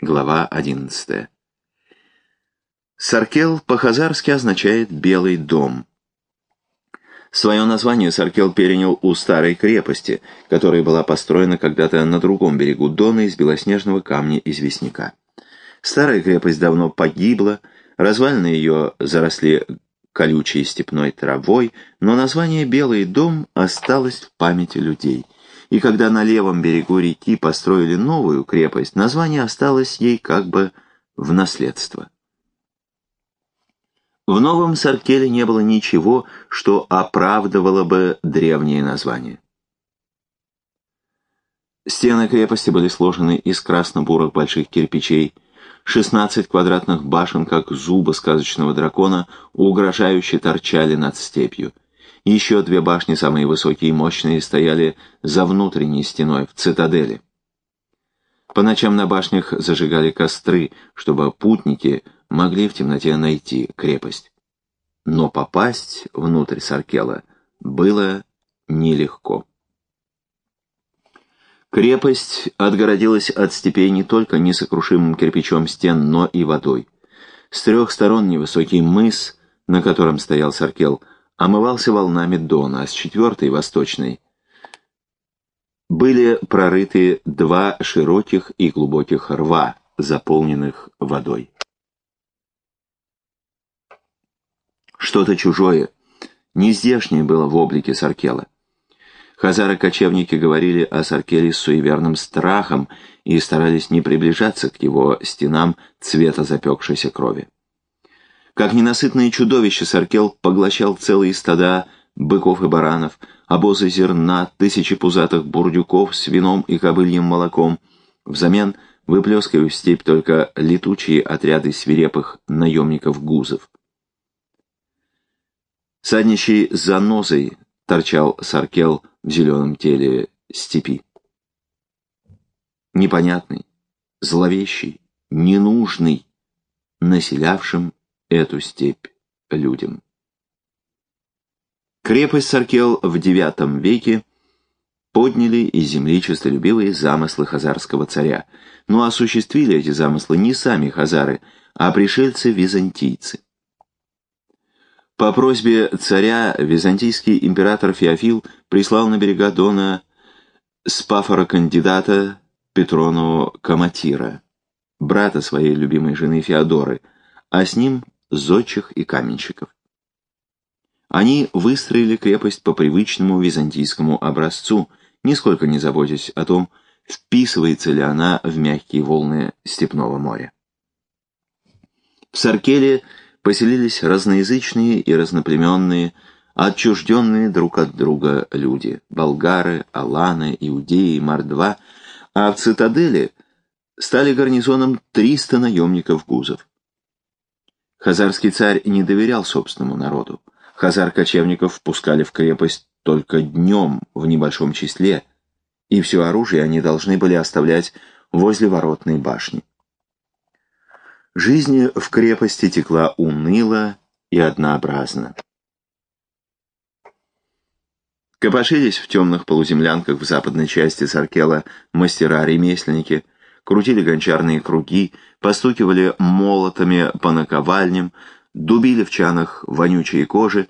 Глава 11. Саркел по-хазарски означает «белый дом». Свое название Саркел перенял у старой крепости, которая была построена когда-то на другом берегу Дона из белоснежного камня известняка. Старая крепость давно погибла, развалины ее заросли колючей степной травой, но название «Белый дом» осталось в памяти людей. И когда на левом берегу реки построили новую крепость, название осталось ей как бы в наследство. В Новом Саркеле не было ничего, что оправдывало бы древнее название. Стены крепости были сложены из красно-бурых больших кирпичей, 16 квадратных башен, как зубы сказочного дракона, угрожающе торчали над степью. Еще две башни, самые высокие и мощные, стояли за внутренней стеной, в цитадели. По ночам на башнях зажигали костры, чтобы путники могли в темноте найти крепость. Но попасть внутрь Саркела было нелегко. Крепость отгородилась от степей не только несокрушимым кирпичом стен, но и водой. С трех сторон невысокий мыс, на котором стоял Саркел, омывался волнами Дона, а с четвертой, восточной, были прорыты два широких и глубоких рва, заполненных водой. Что-то чужое, нездешнее было в облике Саркела. Хазары-кочевники говорили о Саркеле с суеверным страхом и старались не приближаться к его стенам цвета запекшейся крови. Как ненасытное чудовище Саркел поглощал целые стада быков и баранов, обозы зерна, тысячи пузатых бурдюков с вином и кобыльем молоком, взамен выплескивая в степь только летучие отряды свирепых наемников-гузов. Садничий занозой торчал Саркел в зеленом теле степи. Непонятный, зловещий, ненужный, населявшим эту степь людям. Крепость Саркел в IX веке подняли из земли честолюбивые замыслы хазарского царя, но осуществили эти замыслы не сами хазары, а пришельцы-византийцы. По просьбе царя византийский император Феофил прислал на берега Дона спафора-кандидата Петрону Каматира, брата своей любимой жены Феодоры, а с ним зодчих и каменщиков. Они выстроили крепость по привычному византийскому образцу, нисколько не заботясь о том, вписывается ли она в мягкие волны степного моря. В Саркеле поселились разноязычные и разноплеменные, отчужденные друг от друга люди – болгары, аланы, иудеи, мордва, а в цитадели стали гарнизоном 300 наемников-гузов. Хазарский царь не доверял собственному народу. Хазар-кочевников впускали в крепость только днем в небольшом числе, и все оружие они должны были оставлять возле воротной башни. Жизнь в крепости текла уныло и однообразно. Копошились в темных полуземлянках в западной части Саркела мастера-ремесленники, крутили гончарные круги, постукивали молотами по наковальням, дубили в чанах вонючие кожи.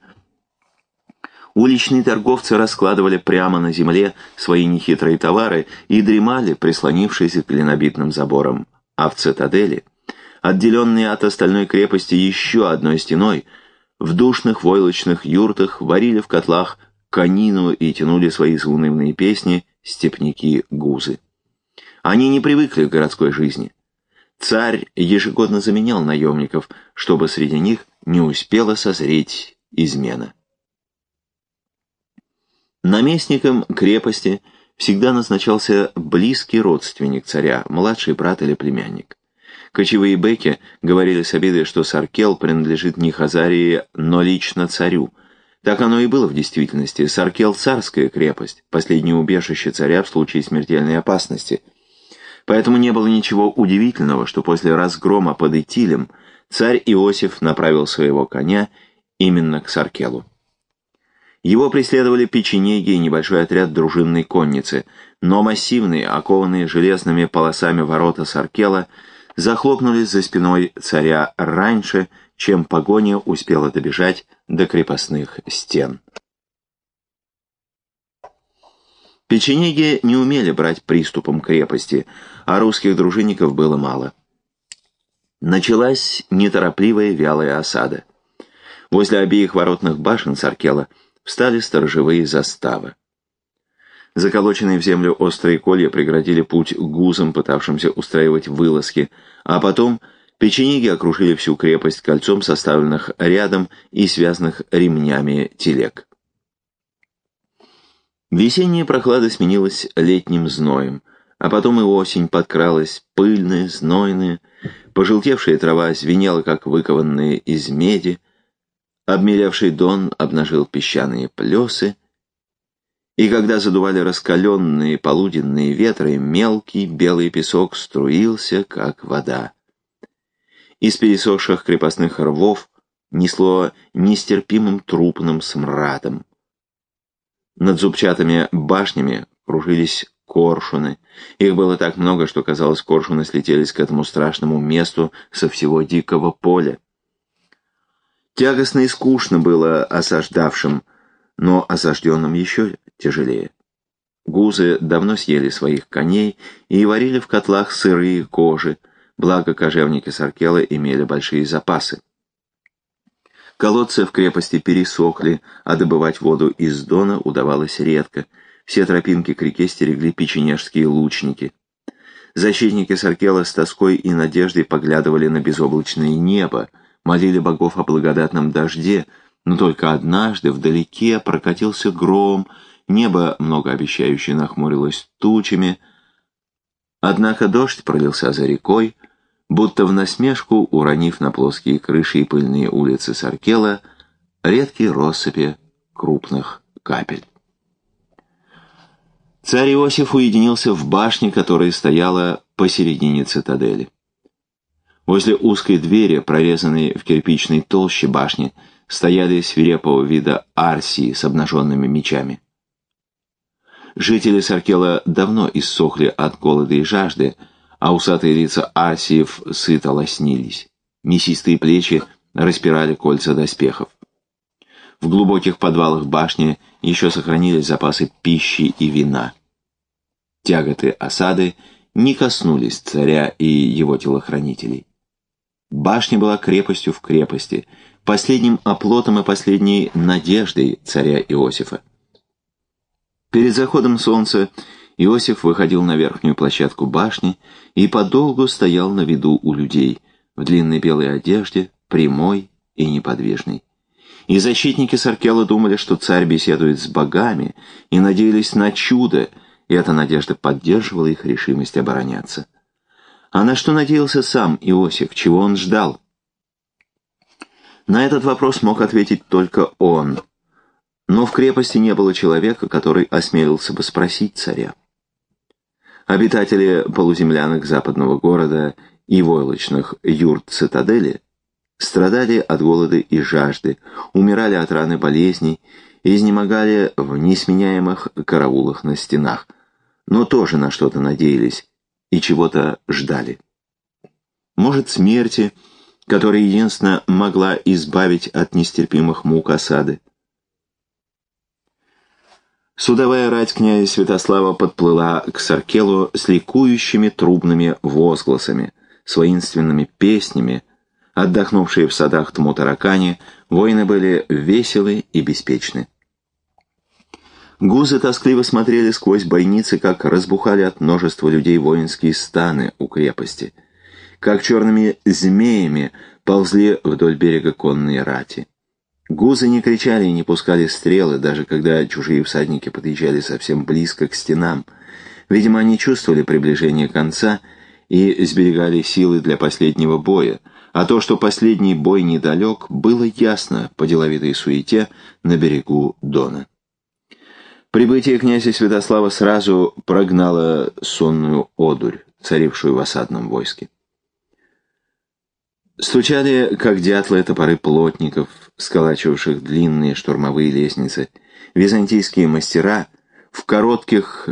Уличные торговцы раскладывали прямо на земле свои нехитрые товары и дремали, прислонившись к клинобитным заборам. А в цитадели — отделенные от остальной крепости еще одной стеной, в душных войлочных юртах варили в котлах конину и тянули свои заунывные песни степняки-гузы. Они не привыкли к городской жизни. Царь ежегодно заменял наемников, чтобы среди них не успела созреть измена. Наместником крепости всегда назначался близкий родственник царя, младший брат или племянник. Кочевые беки говорили с обидой, что Саркел принадлежит не Хазарии, но лично царю. Так оно и было в действительности. Саркел — царская крепость, последнее убежище царя в случае смертельной опасности. Поэтому не было ничего удивительного, что после разгрома под Итилем царь Иосиф направил своего коня именно к Саркелу. Его преследовали печенеги и небольшой отряд дружинной конницы, но массивные, окованные железными полосами ворота Саркела — захлопнулись за спиной царя раньше, чем погоня успела добежать до крепостных стен. Печенеги не умели брать приступом крепости, а русских дружинников было мало. Началась неторопливая вялая осада. Возле обеих воротных башен Саркела встали сторожевые заставы. Заколоченные в землю острые колья преградили путь гузам, пытавшимся устраивать вылазки, а потом печенеги окружили всю крепость кольцом составленных рядом и связанных ремнями телег. Весенняя прохлада сменилась летним зноем, а потом и осень подкралась, пыльная, знойная, пожелтевшая трава звенела, как выкованная из меди, обмелевший дон обнажил песчаные плесы, и когда задували раскаленные полуденные ветры, мелкий белый песок струился, как вода. Из пересохших крепостных рвов несло нестерпимым трупным смрадом. Над зубчатыми башнями кружились коршуны. Их было так много, что, казалось, коршуны слетелись к этому страшному месту со всего дикого поля. Тягостно и скучно было осаждавшим, но осажденным еще тяжелее. Гузы давно съели своих коней и варили в котлах сырые кожи, благо кожевники Саркела имели большие запасы. Колодцы в крепости пересохли, а добывать воду из Дона удавалось редко. Все тропинки к реке стерегли печенежские лучники. Защитники Саркела с тоской и надеждой поглядывали на безоблачное небо, молили богов о благодатном дожде, но только однажды вдалеке прокатился гром, небо многообещающе нахмурилось тучами. Однако дождь пролился за рекой, будто в насмешку уронив на плоские крыши и пыльные улицы Саркела редкие россыпи крупных капель. Царь Иосиф уединился в башне, которая стояла посередине цитадели. Возле узкой двери, прорезанной в кирпичной толще башни, стояли свирепого вида арсии с обнаженными мечами. Жители Саркела давно иссохли от голода и жажды, а усатые лица арсиев сыто лоснились. Мясистые плечи распирали кольца доспехов. В глубоких подвалах башни еще сохранились запасы пищи и вина. Тяготы осады не коснулись царя и его телохранителей. Башня была крепостью в крепости, последним оплотом и последней надеждой царя Иосифа. Перед заходом солнца Иосиф выходил на верхнюю площадку башни и подолгу стоял на виду у людей, в длинной белой одежде, прямой и неподвижный. И защитники Саркела думали, что царь беседует с богами, и надеялись на чудо, и эта надежда поддерживала их решимость обороняться. А на что надеялся сам Иосиф, чего он ждал? На этот вопрос мог ответить только он. Но в крепости не было человека, который осмелился бы спросить царя. Обитатели полуземлянок западного города и войлочных юрт цитадели страдали от голода и жажды, умирали от раны болезней и изнемогали в несменяемых караулах на стенах, но тоже на что-то надеялись, и чего-то ждали. Может, смерти, которая единственно могла избавить от нестерпимых мук осады. Судовая рать князя Святослава подплыла к Саркелу с ликующими трубными возгласами, с воинственными песнями. Отдохнувшие в садах Тмутаракани, воины были веселы и беспечны. Гузы тоскливо смотрели сквозь бойницы, как разбухали от множества людей воинские станы у крепости, как черными змеями ползли вдоль берега конные рати. Гузы не кричали и не пускали стрелы, даже когда чужие всадники подъезжали совсем близко к стенам. Видимо, они чувствовали приближение конца и сберегали силы для последнего боя, а то, что последний бой недалек, было ясно по деловитой суете на берегу Дона. Прибытие князя Святослава сразу прогнало сонную одурь, царившую в осадном войске. Стучали, как дятлы, топоры плотников, сколачивавших длинные штурмовые лестницы. Византийские мастера в коротких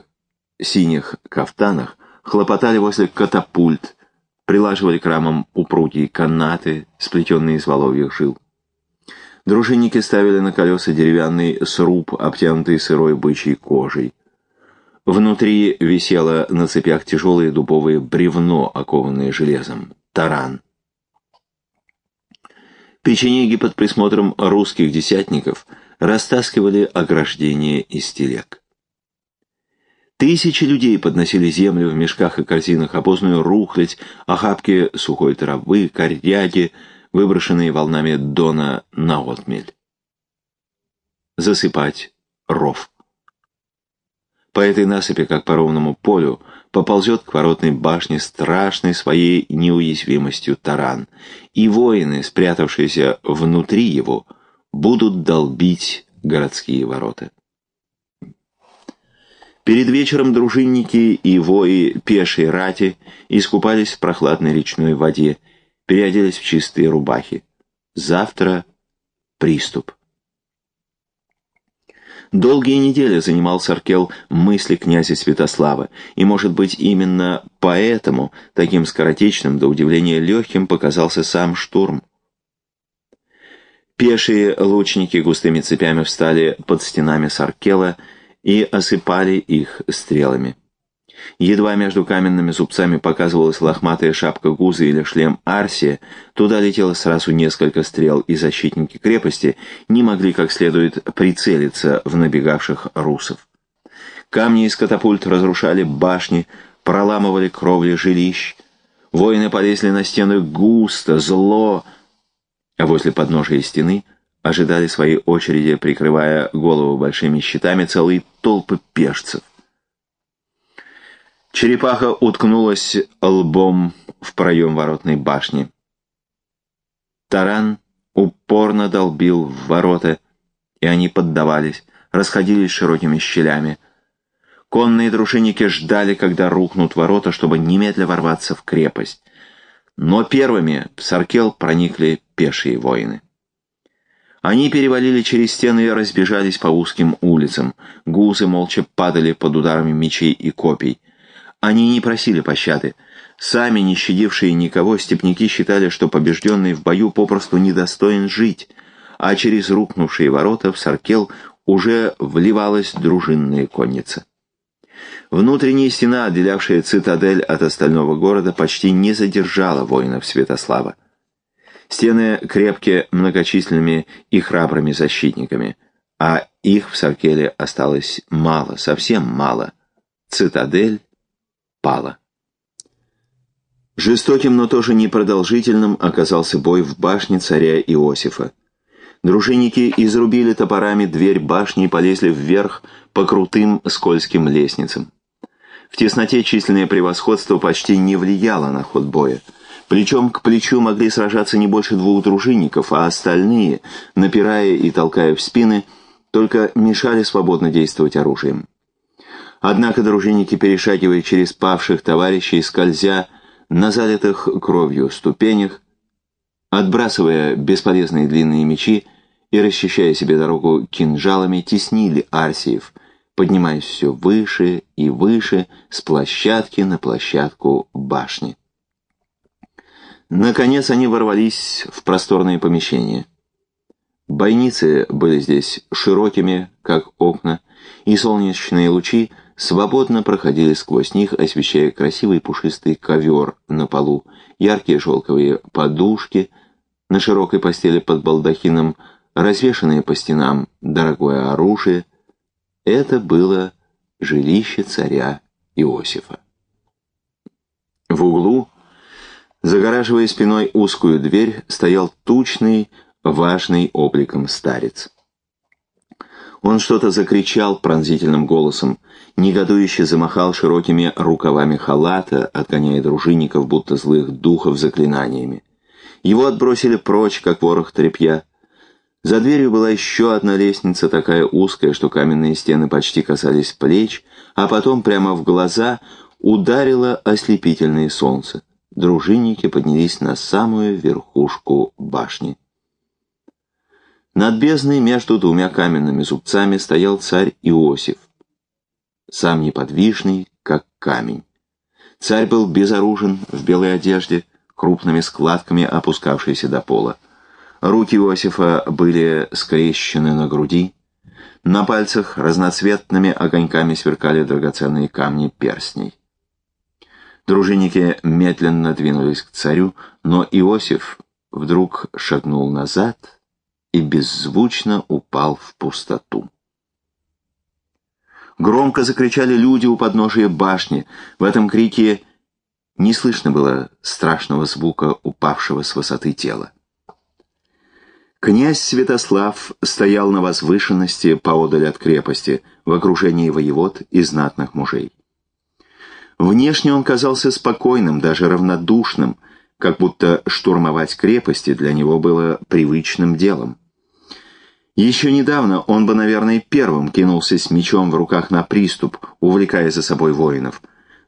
синих кафтанах хлопотали возле катапульт, прилаживали к рамам упругие канаты, сплетенные из воловьих жил. Дружинники ставили на колеса деревянный сруб, обтянутый сырой бычьей кожей. Внутри висело на цепях тяжелое дубовое бревно, окованное железом, таран. Печенеги под присмотром русских десятников растаскивали ограждения из телег. Тысячи людей подносили землю в мешках и корзинах, обозную рухлядь, охапки сухой травы, коряги, выброшенные волнами дона на отмель. Засыпать ров. По этой насыпи, как по ровному полю, поползет к воротной башне страшной своей неуязвимостью таран, и воины, спрятавшиеся внутри его, будут долбить городские ворота. Перед вечером дружинники и вои пешей рати искупались в прохладной речной воде, переоделись в чистые рубахи. Завтра приступ. Долгие недели занимался Аркел мысли князя Святослава, и, может быть, именно поэтому таким скоротечным, до удивления легким, показался сам штурм. Пешие лучники густыми цепями встали под стенами Саркела и осыпали их стрелами. Едва между каменными зубцами показывалась лохматая шапка Гуза или шлем Арсия, туда летело сразу несколько стрел, и защитники крепости не могли как следует прицелиться в набегавших русов. Камни из катапульт разрушали башни, проламывали кровли жилищ. Воины полезли на стены густо, зло, а возле подножия стены ожидали своей очереди, прикрывая голову большими щитами, целые толпы пешцев. Черепаха уткнулась лбом в проем воротной башни. Таран упорно долбил в ворота, и они поддавались, расходились широкими щелями. Конные дружинники ждали, когда рухнут ворота, чтобы немедля ворваться в крепость. Но первыми в Саркел проникли пешие воины. Они перевалили через стены и разбежались по узким улицам. Гузы молча падали под ударами мечей и копий. Они не просили пощады. Сами, не щадившие никого, степняки считали, что побежденный в бою попросту недостоин жить, а через рухнувшие ворота в Саркел уже вливалась дружинная конница. Внутренняя стена, отделявшая цитадель от остального города, почти не задержала воинов Святослава. Стены крепкие многочисленными и храбрыми защитниками, а их в Саркеле осталось мало, совсем мало. Цитадель пала. Жестоким, но тоже непродолжительным оказался бой в башне царя Иосифа. Дружинники изрубили топорами дверь башни и полезли вверх по крутым скользким лестницам. В тесноте численное превосходство почти не влияло на ход боя. Плечом к плечу могли сражаться не больше двух дружинников, а остальные, напирая и толкая в спины, только мешали свободно действовать оружием. Однако дружинники, перешагивая через павших товарищей, скользя на залитых кровью ступенях, отбрасывая бесполезные длинные мечи и расчищая себе дорогу кинжалами, теснили арсиев, поднимаясь все выше и выше с площадки на площадку башни. Наконец они ворвались в просторные помещения. Бойницы были здесь широкими, как окна, и солнечные лучи свободно проходили сквозь них, освещая красивый пушистый ковер на полу, яркие шелковые подушки на широкой постели под балдахином, развешанные по стенам дорогое оружие. Это было жилище царя Иосифа. В углу, загораживая спиной узкую дверь, стоял тучный, важный обликом старец. Он что-то закричал пронзительным голосом, негодующе замахал широкими рукавами халата, отгоняя дружинников, будто злых духов заклинаниями. Его отбросили прочь, как ворох тряпья. За дверью была еще одна лестница, такая узкая, что каменные стены почти касались плеч, а потом прямо в глаза ударило ослепительное солнце. Дружинники поднялись на самую верхушку башни. Над бездной между двумя каменными зубцами стоял царь Иосиф, сам неподвижный, как камень. Царь был безоружен, в белой одежде, крупными складками опускавшейся до пола. Руки Иосифа были скрещены на груди. На пальцах разноцветными огоньками сверкали драгоценные камни перстней. Дружинники медленно двинулись к царю, но Иосиф вдруг шагнул назад и беззвучно упал в пустоту. Громко закричали люди у подножия башни. В этом крике не слышно было страшного звука упавшего с высоты тела. Князь Святослав стоял на возвышенности поодаль от крепости, в окружении воевод и знатных мужей. Внешне он казался спокойным, даже равнодушным, как будто штурмовать крепости для него было привычным делом. Еще недавно он бы, наверное, первым кинулся с мечом в руках на приступ, увлекая за собой воинов.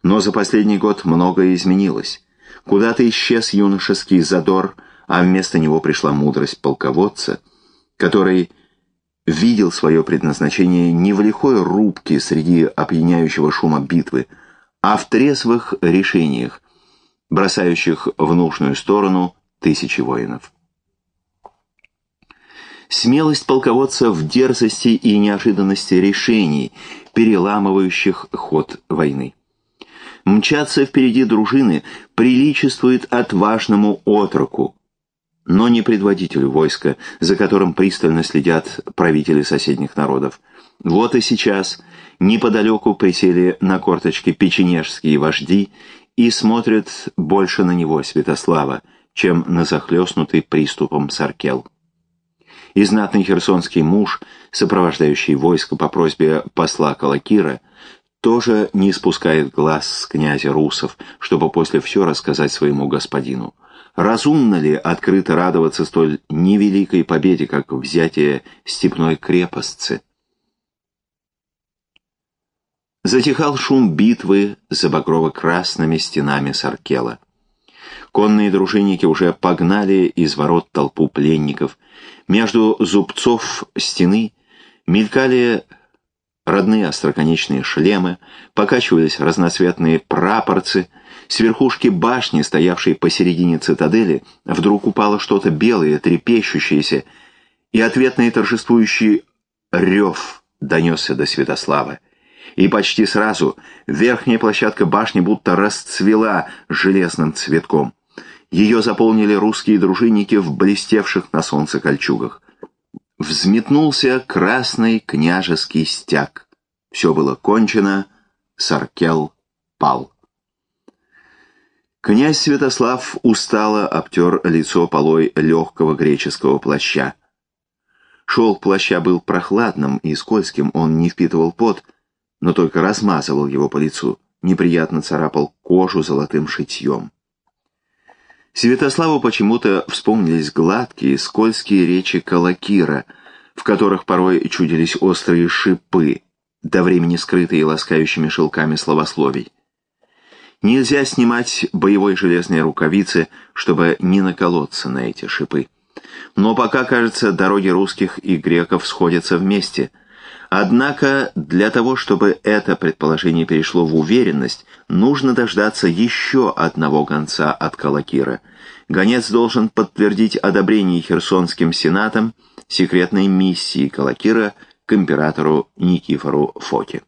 Но за последний год многое изменилось. Куда-то исчез юношеский задор, а вместо него пришла мудрость полководца, который видел свое предназначение не в лихой рубке среди опьяняющего шума битвы, а в трезвых решениях, бросающих в нужную сторону тысячи воинов. Смелость полководца в дерзости и неожиданности решений, переламывающих ход войны. Мчаться впереди дружины приличествует отважному отроку, но не предводителю войска, за которым пристально следят правители соседних народов. Вот и сейчас неподалеку присели на корточки печенежские вожди и смотрят больше на него, Святослава, чем на захлестнутый приступом Саркел. И знатный херсонский муж, сопровождающий войско по просьбе посла Калакира, тоже не спускает глаз с князя Русов, чтобы после все рассказать своему господину. Разумно ли открыто радоваться столь невеликой победе, как взятие степной крепостцы? Затихал шум битвы за багрово-красными стенами Саркела. Конные дружинники уже погнали из ворот толпу пленников. Между зубцов стены мелькали родные остроконечные шлемы, покачивались разноцветные прапорцы. С верхушки башни, стоявшей посередине цитадели, вдруг упало что-то белое, трепещущееся, и ответный торжествующий рев донесся до Святослава и почти сразу верхняя площадка башни будто расцвела железным цветком. Ее заполнили русские дружинники в блестевших на солнце кольчугах. Взметнулся красный княжеский стяг. Все было кончено, Саркел пал. Князь Святослав устало обтер лицо полой легкого греческого плаща. Шелк плаща был прохладным и скользким, он не впитывал пот, но только размазывал его по лицу, неприятно царапал кожу золотым шитьем. Святославу почему-то вспомнились гладкие, скользкие речи Калакира, в которых порой чудились острые шипы, до времени скрытые ласкающими шелками словословий. Нельзя снимать боевой железные рукавицы, чтобы не наколоться на эти шипы. Но пока, кажется, дороги русских и греков сходятся вместе – Однако для того, чтобы это предположение перешло в уверенность, нужно дождаться еще одного гонца от Калакира. Гонец должен подтвердить одобрение Херсонским сенатом секретной миссии Калакира к императору Никифору Фоке.